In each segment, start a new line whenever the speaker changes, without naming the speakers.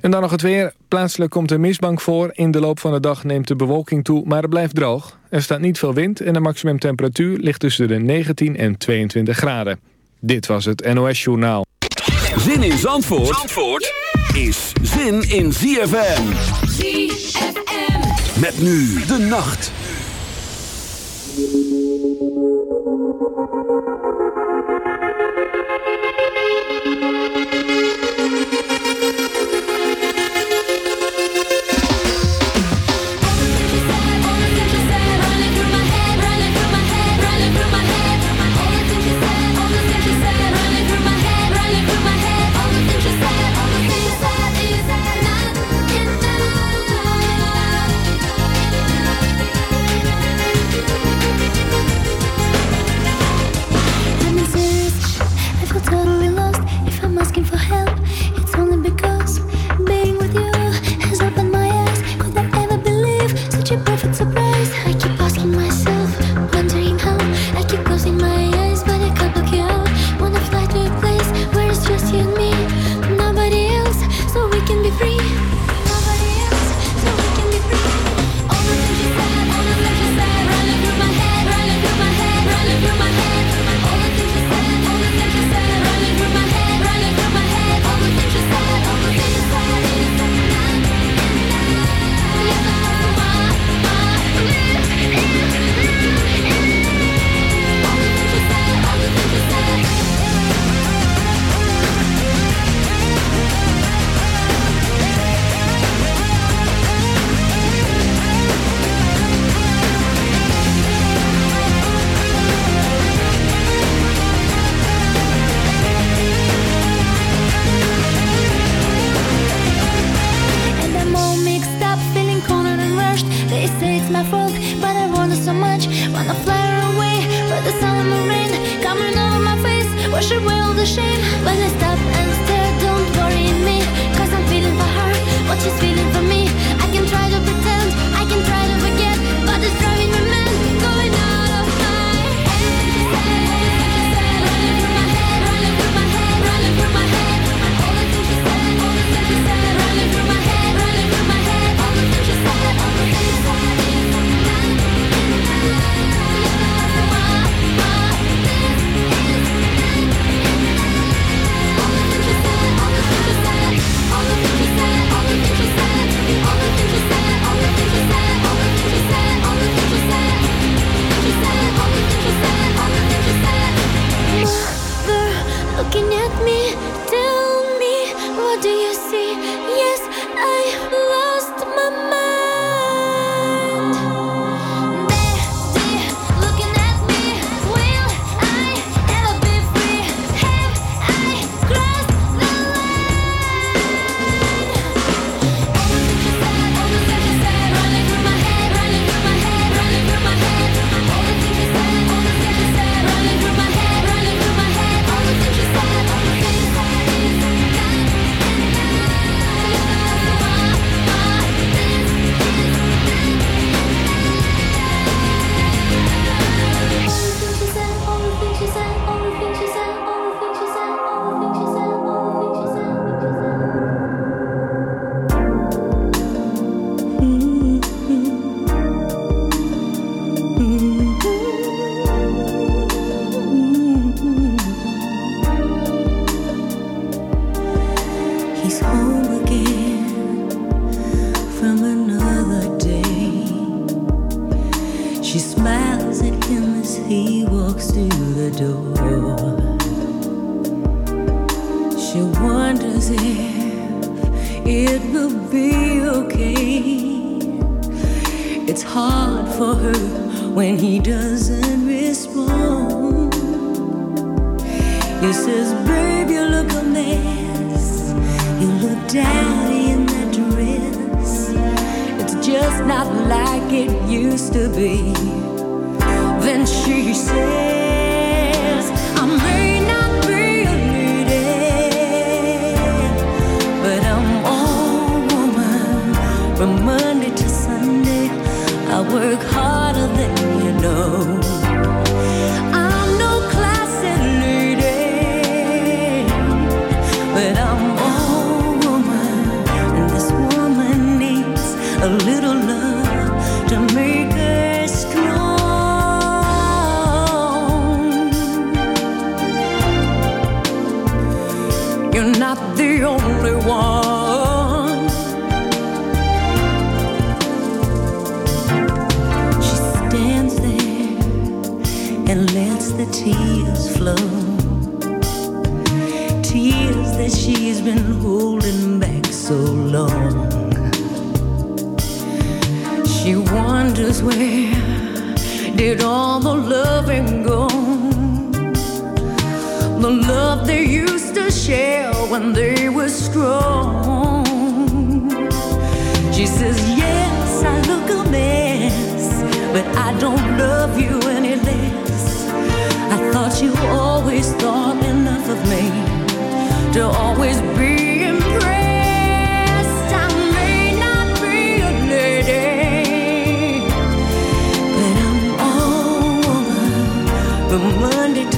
En dan nog het weer. Plaatselijk komt er mistbank voor. In de loop van de dag neemt de bewolking toe, maar het blijft droog. Er staat niet veel wind en de maximumtemperatuur ligt tussen de 19 en 22 graden. Dit was het NOS Journaal.
Zin in Zandvoort, Zandvoort is zin in ZFM. ZFM. Met nu de nacht.
but love they used to share when they were strong. She says, Yes, I look a mess, but I don't love you any less. I thought you always thought enough of me to always be impressed.
I may not be a lady, but I'm all woman from Monday to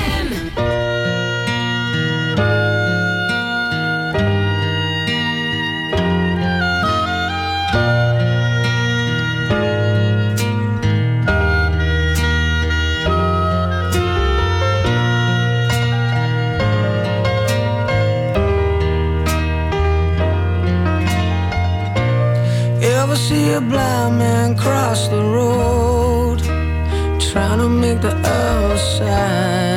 blind man cross the road, trying to make the outside.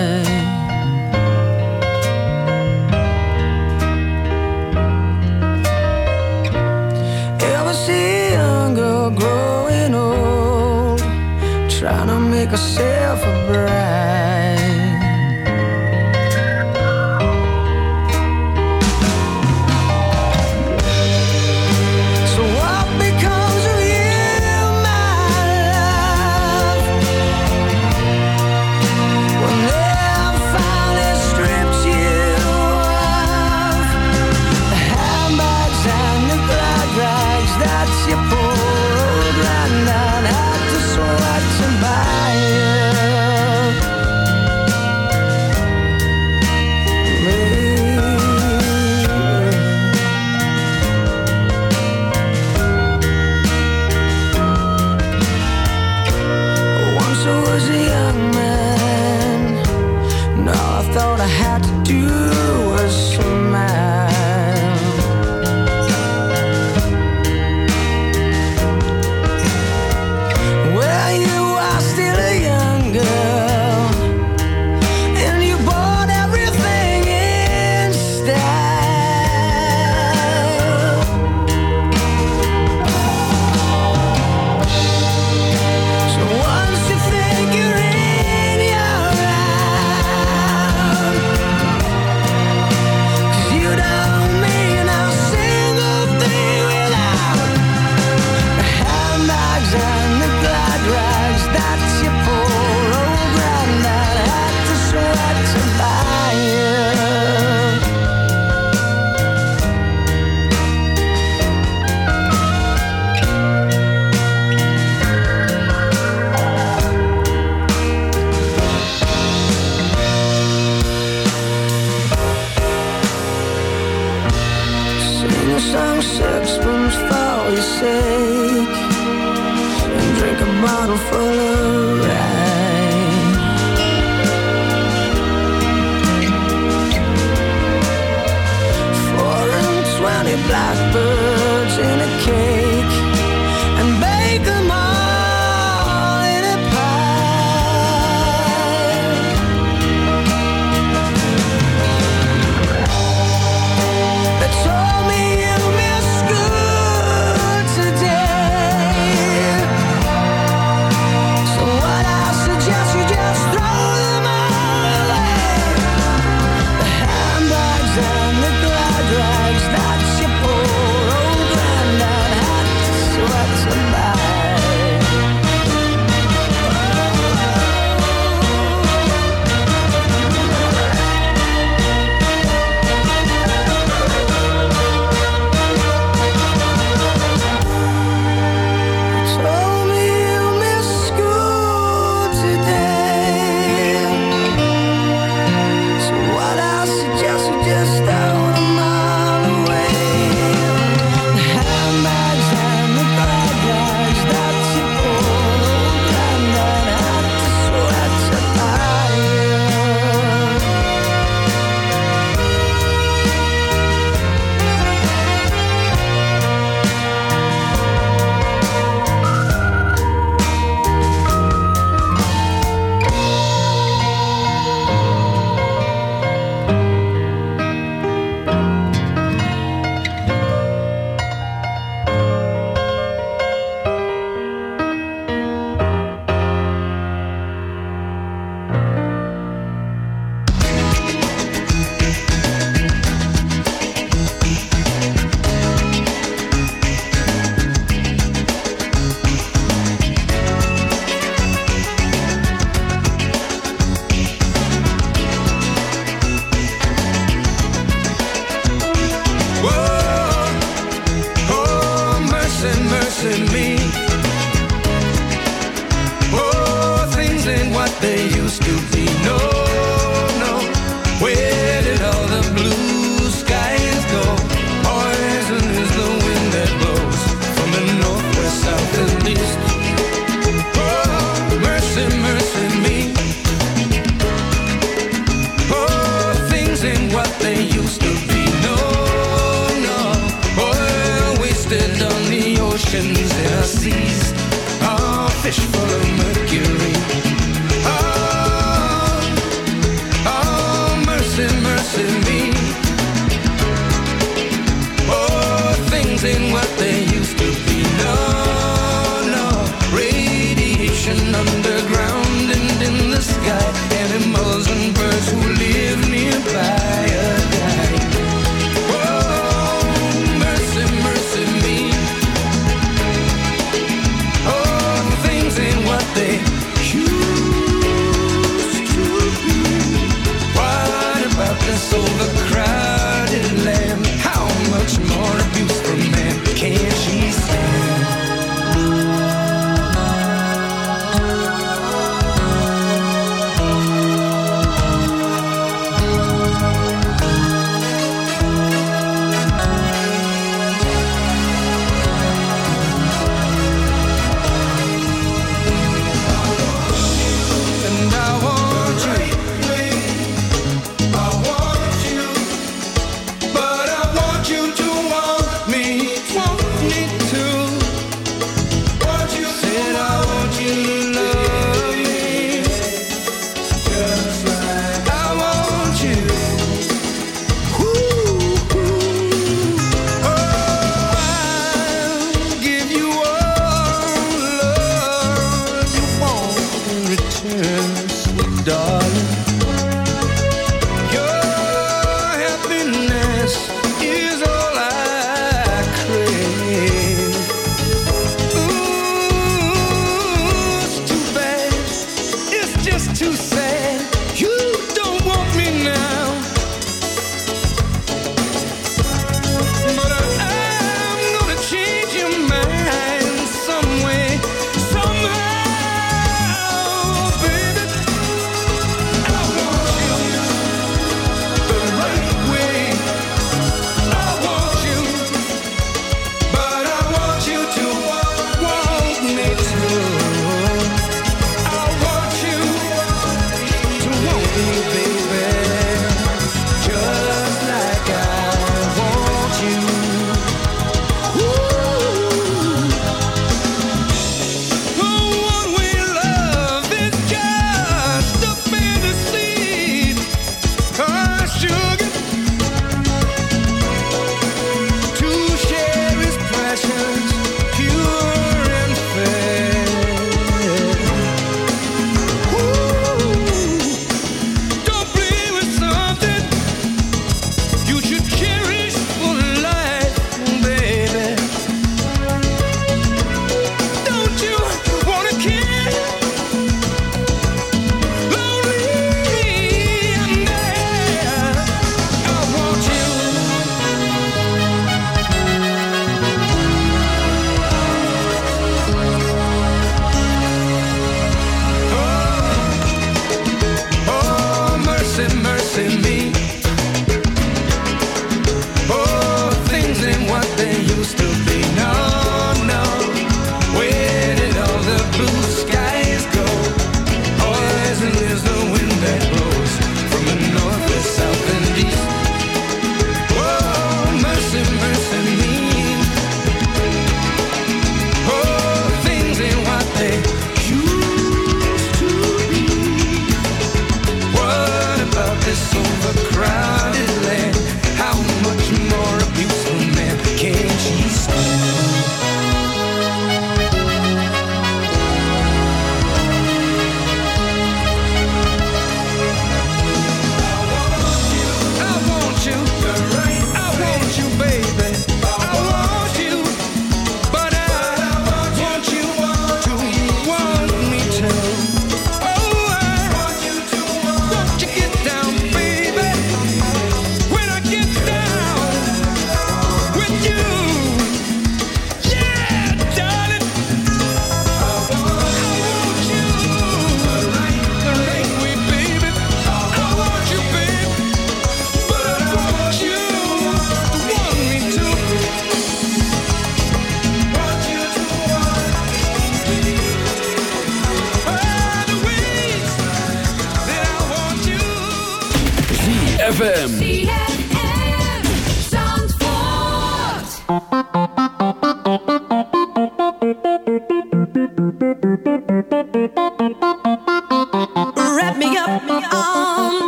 Fish full of mercury.